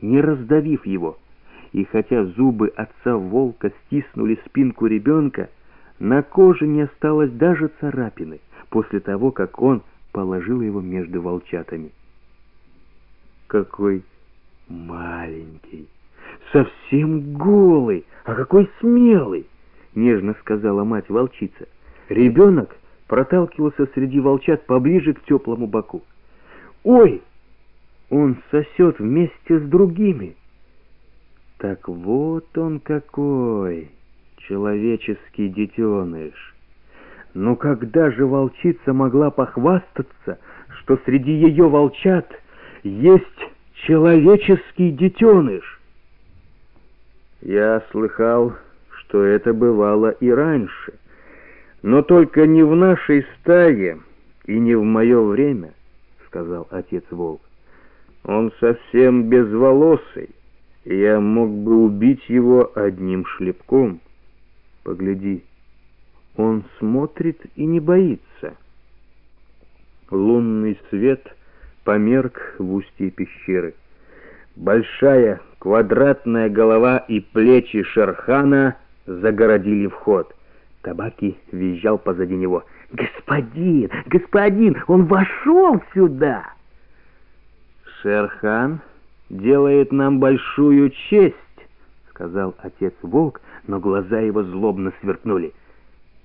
не раздавив его. И хотя зубы отца волка стиснули спинку ребенка, на коже не осталось даже царапины после того, как он положил его между волчатами. Какой маленький, совсем голый, а какой смелый, нежно сказала мать-волчица. Ребенок проталкивался среди волчат поближе к теплому боку. «Ой, он сосет вместе с другими!» Так вот он какой, человеческий детеныш. Но когда же волчица могла похвастаться, что среди ее волчат есть человеческий детеныш? Я слыхал, что это бывало и раньше, но только не в нашей стае и не в мое время, сказал отец волк. Он совсем безволосый, я мог бы убить его одним шлепком. Погляди, он смотрит и не боится. Лунный свет померк в устье пещеры. Большая квадратная голова и плечи Шерхана загородили вход. Табаки визжал позади него. «Господин! Господин! Он вошел сюда!» Шерхан делает нам большую честь», — сказал отец Волк, но глаза его злобно сверкнули.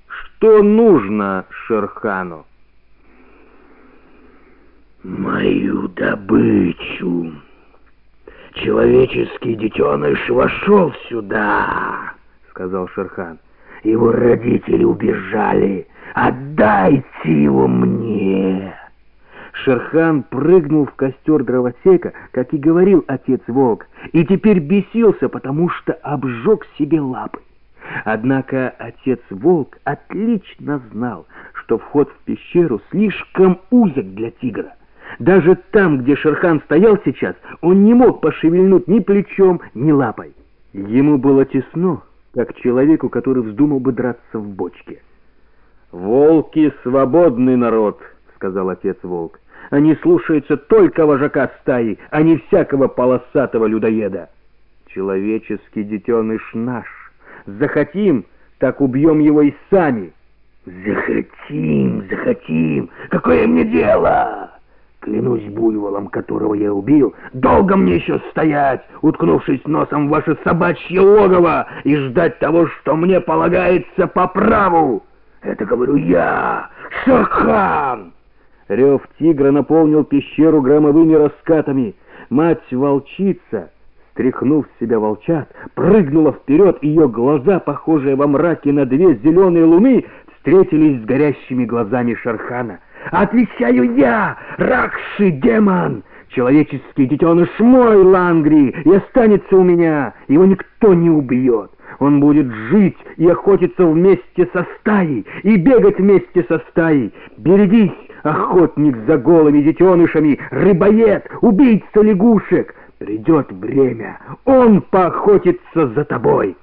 «Что нужно Шерхану?» «Мою добычу. Человеческий детеныш вошел сюда», — сказал Шерхан. «Его родители убежали. Отдайте его мне». Шерхан прыгнул в костер дровосека, как и говорил отец Волк, и теперь бесился, потому что обжег себе лапы. Однако отец Волк отлично знал, что вход в пещеру слишком узок для тигра. Даже там, где Шерхан стоял сейчас, он не мог пошевельнуть ни плечом, ни лапой. Ему было тесно, как человеку, который вздумал бы драться в бочке. «Волки — свободный народ», — сказал отец Волк. Они слушаются только вожака стаи, а не всякого полосатого людоеда. Человеческий детеныш наш. Захотим, так убьем его и сами. Захотим, захотим. Какое мне дело? Клянусь буйволом, которого я убил, долго мне еще стоять, уткнувшись носом в ваше собачье логово и ждать того, что мне полагается по праву. Это говорю я, Шерхан. Рев тигра наполнил пещеру громовыми раскатами. Мать-волчица, стряхнув себя волчат, прыгнула вперед, ее глаза, похожие во мраке на две зеленые луны, встретились с горящими глазами Шархана. «Отвечаю я, Ракши, демон! Человеческий детеныш мой, Лангри, и останется у меня, его никто не убьет!» Он будет жить и охотиться вместе со стаей, и бегать вместе со стаей. Берегись, охотник за голыми детенышами, рыбоед, убийца лягушек. Придет время, он поохотится за тобой.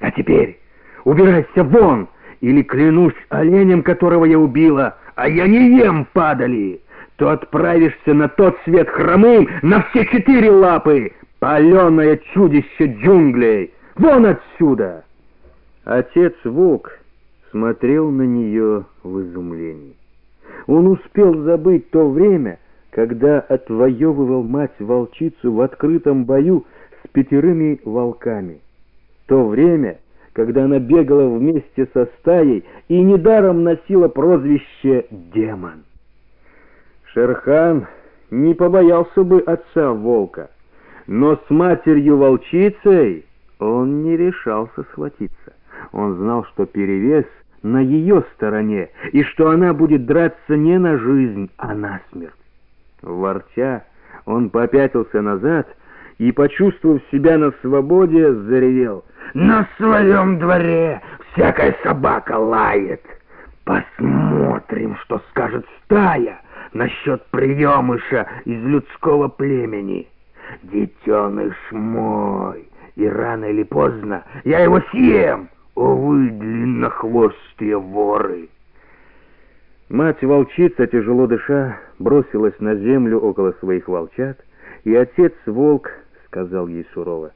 А теперь убирайся вон, или клянусь оленем, которого я убила, а я не ем падали, то отправишься на тот свет хромым на все четыре лапы, паленое чудище джунглей. Вон отсюда!» Отец Волк смотрел на нее в изумлении. Он успел забыть то время, когда отвоевывал мать-волчицу в открытом бою с пятерыми волками. То время, когда она бегала вместе со стаей и недаром носила прозвище «демон». Шерхан не побоялся бы отца волка, но с матерью-волчицей он не решался схватиться. Он знал, что перевес на ее стороне, и что она будет драться не на жизнь, а на смерть. Ворча, он попятился назад и, почувствовав себя на свободе, заревел. «На своем дворе всякая собака лает! Посмотрим, что скажет стая насчет приемыша из людского племени. Детеныш мой!» и рано или поздно я его съем, о вы длиннохвостые воры!» Мать-волчица, тяжело дыша, бросилась на землю около своих волчат И отец волк сказал ей сурово,